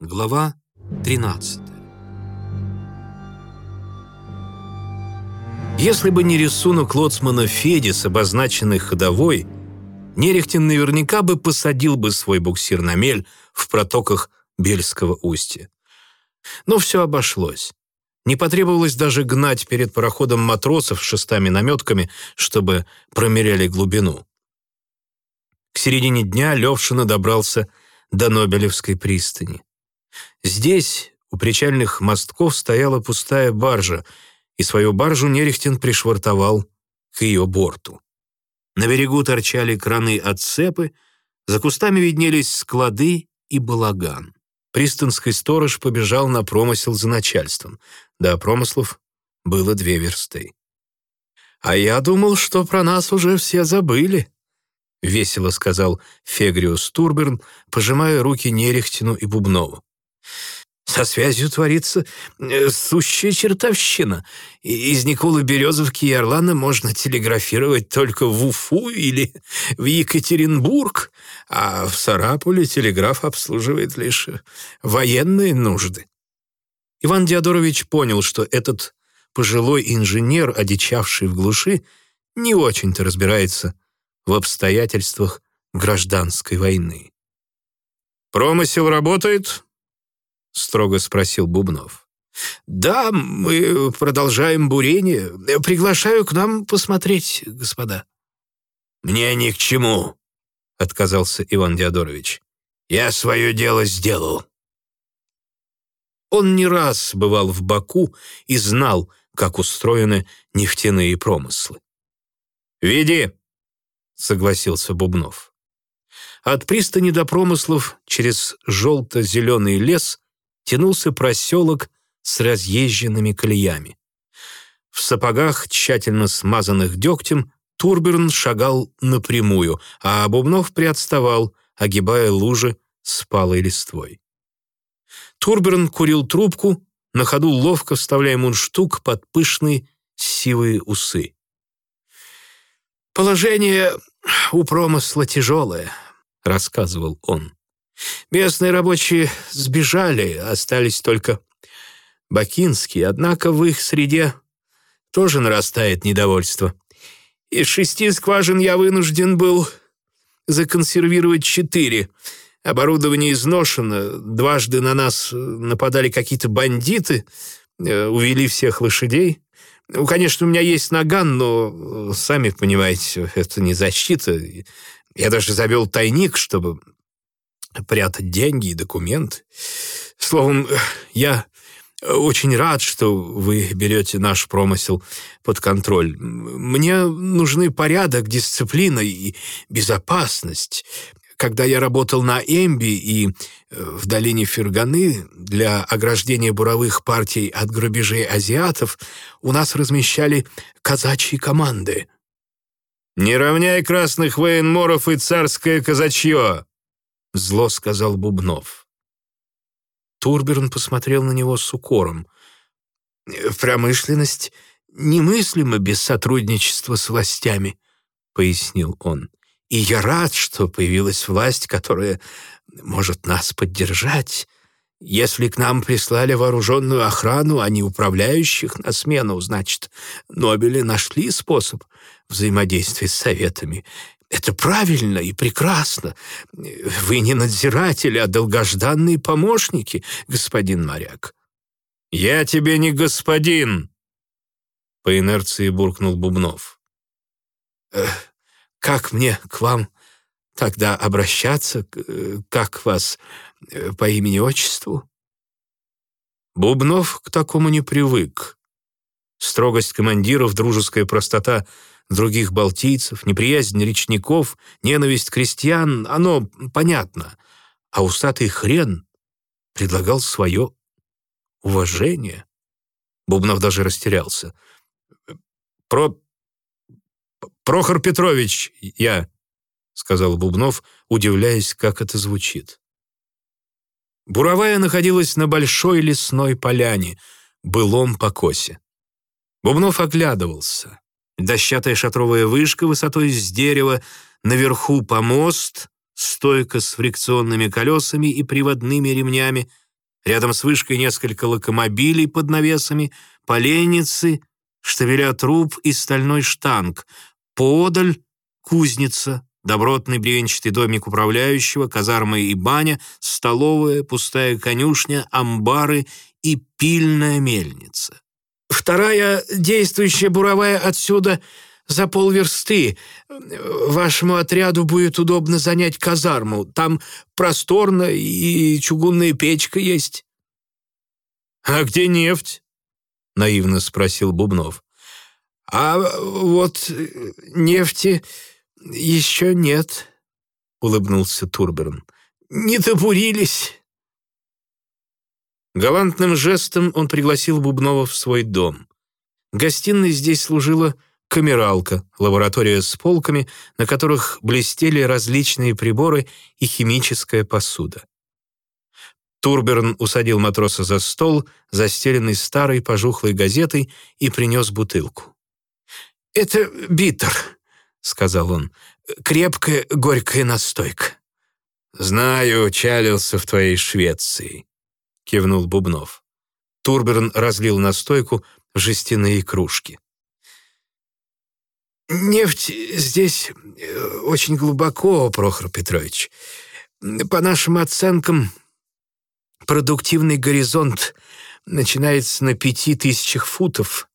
Глава 13 Если бы не рисунок лоцмана Феди с обозначенной ходовой, Нерехтин наверняка бы посадил бы свой буксир на мель в протоках Бельского устья. Но все обошлось. Не потребовалось даже гнать перед пароходом матросов шестами-наметками, чтобы промеряли глубину. К середине дня Левшина добрался до Нобелевской пристани. Здесь, у причальных мостков, стояла пустая баржа, и свою баржу Нерехтин пришвартовал к ее борту. На берегу торчали краны от цепы, за кустами виднелись склады и балаган. Пристанский сторож побежал на промысел за начальством. До промыслов было две версты. «А я думал, что про нас уже все забыли», — весело сказал Фегриус Турберн, пожимая руки Нерехтину и Бубнову. Со связью творится э, сущая чертовщина. Из Николы Березовки и Орлана можно телеграфировать только в Уфу или в Екатеринбург, а в Сарапуле телеграф обслуживает лишь военные нужды. Иван Диадорович понял, что этот пожилой инженер, одичавший в глуши, не очень-то разбирается в обстоятельствах гражданской войны. «Промысел работает?» — строго спросил Бубнов. «Да, мы продолжаем бурение. Приглашаю к нам посмотреть, господа». «Мне ни к чему», — отказался Иван Диадорович. «Я свое дело сделал». Он не раз бывал в Баку и знал, как устроены нефтяные промыслы. «Веди», — согласился Бубнов. От пристани до промыслов через желто-зеленый лес тянулся проселок с разъезженными колеями. В сапогах, тщательно смазанных дегтем, Турберн шагал напрямую, а Бубнов приотставал, огибая лужи с палой листвой. Турберн курил трубку, на ходу ловко вставляя мундштук под пышные сивые усы. «Положение у промысла тяжелое», — рассказывал он. Местные рабочие сбежали, остались только бакинские, однако в их среде тоже нарастает недовольство. Из шести скважин я вынужден был законсервировать четыре. Оборудование изношено, дважды на нас нападали какие-то бандиты, э, увели всех лошадей. Ну, конечно, у меня есть наган, но, сами понимаете, это не защита. Я даже завел тайник, чтобы прятать деньги и документы. Словом, я очень рад, что вы берете наш промысел под контроль. Мне нужны порядок, дисциплина и безопасность. Когда я работал на Эмби и э, в долине Ферганы для ограждения буровых партий от грабежей азиатов, у нас размещали казачьи команды. «Не равняй красных военморов и царское казачье!» — зло сказал Бубнов. Турберн посмотрел на него с укором. «Промышленность немыслима без сотрудничества с властями», — пояснил он. «И я рад, что появилась власть, которая может нас поддержать. Если к нам прислали вооруженную охрану, а не управляющих на смену, значит, Нобели нашли способ взаимодействия с советами. Это правильно и прекрасно. Вы не надзиратели, а долгожданные помощники, господин моряк. Я тебе не господин, по инерции буркнул Бубнов. Как мне к вам тогда обращаться, как вас э, по имени-отчеству? Бубнов к такому не привык. Строгость командиров, дружеская простота других балтийцев, неприязнь речников, ненависть крестьян, оно понятно. А усатый хрен предлагал свое уважение. Бубнов даже растерялся. «Про... Прохор Петрович, я...» — сказал Бубнов, удивляясь, как это звучит. Буровая находилась на большой лесной поляне, былом покосе. Бубнов оглядывался. Дощатая шатровая вышка высотой с дерева, наверху помост, стойка с фрикционными колесами и приводными ремнями, Рядом с вышкой несколько локомобилей под навесами, поленницы, штабеля труб и стальной штанг. Подаль — кузница, добротный бревенчатый домик управляющего, казармы и баня, столовая, пустая конюшня, амбары и пильная мельница. Вторая действующая буровая отсюда за полверсты. Вашему отряду будет удобно занять казарму. Там просторно и чугунная печка есть». «А где нефть?» — наивно спросил Бубнов. «А вот нефти еще нет», — улыбнулся Турберн. «Не добурились». Галантным жестом он пригласил Бубнова в свой дом. Гостиной здесь служила камералка, лаборатория с полками, на которых блестели различные приборы и химическая посуда. Турберн усадил матроса за стол, застеленный старой пожухлой газетой, и принес бутылку. «Это битер», — сказал он, — «крепкая горькая настойка». «Знаю, чалился в твоей Швеции», — кивнул Бубнов. Турберн разлил настойку в жестяные кружки. «Нефть здесь э, очень глубоко, Прохор Петрович. По нашим оценкам, продуктивный горизонт начинается на пяти тысячах футов.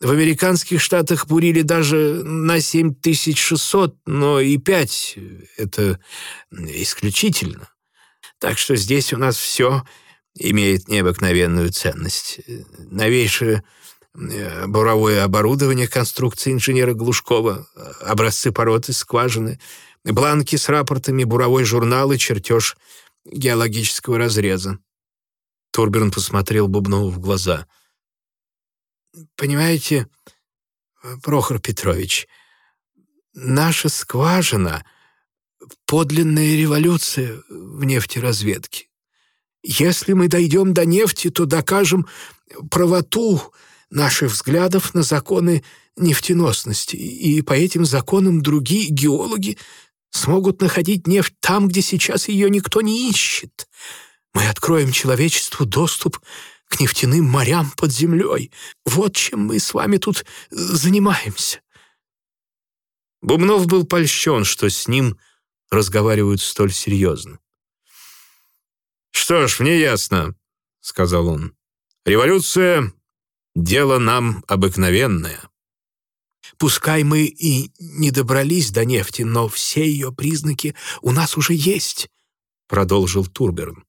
В американских штатах бурили даже на 7600, но и 5 — это исключительно. Так что здесь у нас все имеет необыкновенную ценность. Новейшее Э, буровое оборудование конструкции инженера Глушкова, образцы пород из скважины, бланки с рапортами, буровой журнал и чертеж геологического разреза. Турберн посмотрел Бубнову в глаза. «Понимаете, Прохор Петрович, наша скважина — подлинная революция в нефтеразведке. Если мы дойдем до нефти, то докажем правоту наших взглядов на законы нефтеносности, и по этим законам другие геологи смогут находить нефть там, где сейчас ее никто не ищет. Мы откроем человечеству доступ к нефтяным морям под землей. Вот чем мы с вами тут занимаемся». Бубнов был польщен, что с ним разговаривают столь серьезно. «Что ж, мне ясно», — сказал он. «Революция Дело нам обыкновенное. Пускай мы и не добрались до нефти, но все ее признаки у нас уже есть, продолжил Турберн.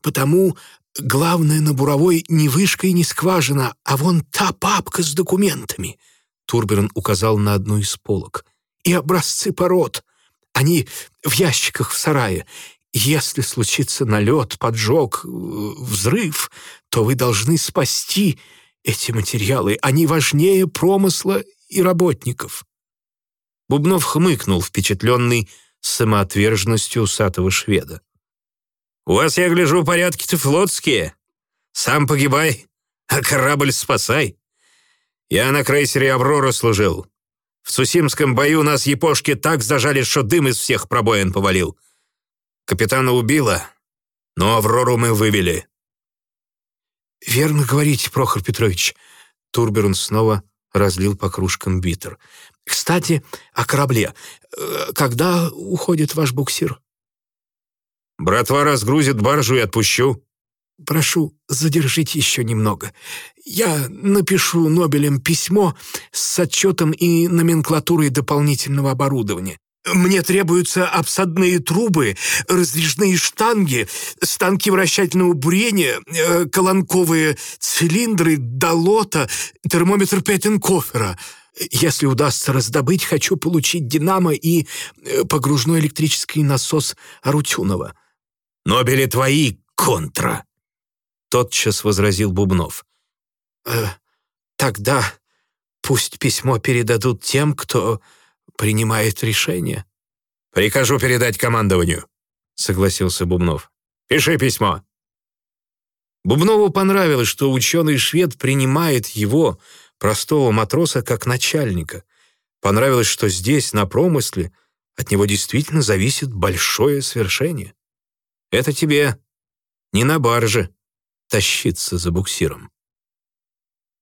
Потому главное на буровой не вышка и не скважина, а вон та папка с документами. Турберн указал на одну из полок. И образцы пород. Они в ящиках в сарае. Если случится налет, поджог, взрыв, то вы должны спасти эти материалы, они важнее промысла и работников. Бубнов хмыкнул, впечатленный самоотверженностью усатого шведа. «У вас, я гляжу, порядки-то флотские. Сам погибай, а корабль спасай. Я на крейсере «Аврора» служил. В Сусимском бою нас япошки так зажали, что дым из всех пробоин повалил. Капитана убило, но «Аврору» мы вывели. «Верно говорите, Прохор Петрович». Турберн снова разлил по кружкам битер. «Кстати, о корабле. Э, когда уходит ваш буксир?» «Братва разгрузит баржу и отпущу». «Прошу, задержите еще немного. Я напишу Нобелем письмо с отчетом и номенклатурой дополнительного оборудования. Мне требуются обсадные трубы, раздвижные штанги, станки вращательного бурения, э, колонковые цилиндры, долота, термометр Петтенкофера. Если удастся раздобыть, хочу получить «Динамо» и э, погружной электрический насос Арутюнова. «Нобели твои, контра!» Тотчас возразил Бубнов. «Э, «Тогда пусть письмо передадут тем, кто принимает решение. «Прикажу передать командованию», — согласился Бубнов. «Пиши письмо». Бубнову понравилось, что ученый-швед принимает его, простого матроса, как начальника. Понравилось, что здесь, на промысле, от него действительно зависит большое свершение. Это тебе не на барже тащиться за буксиром.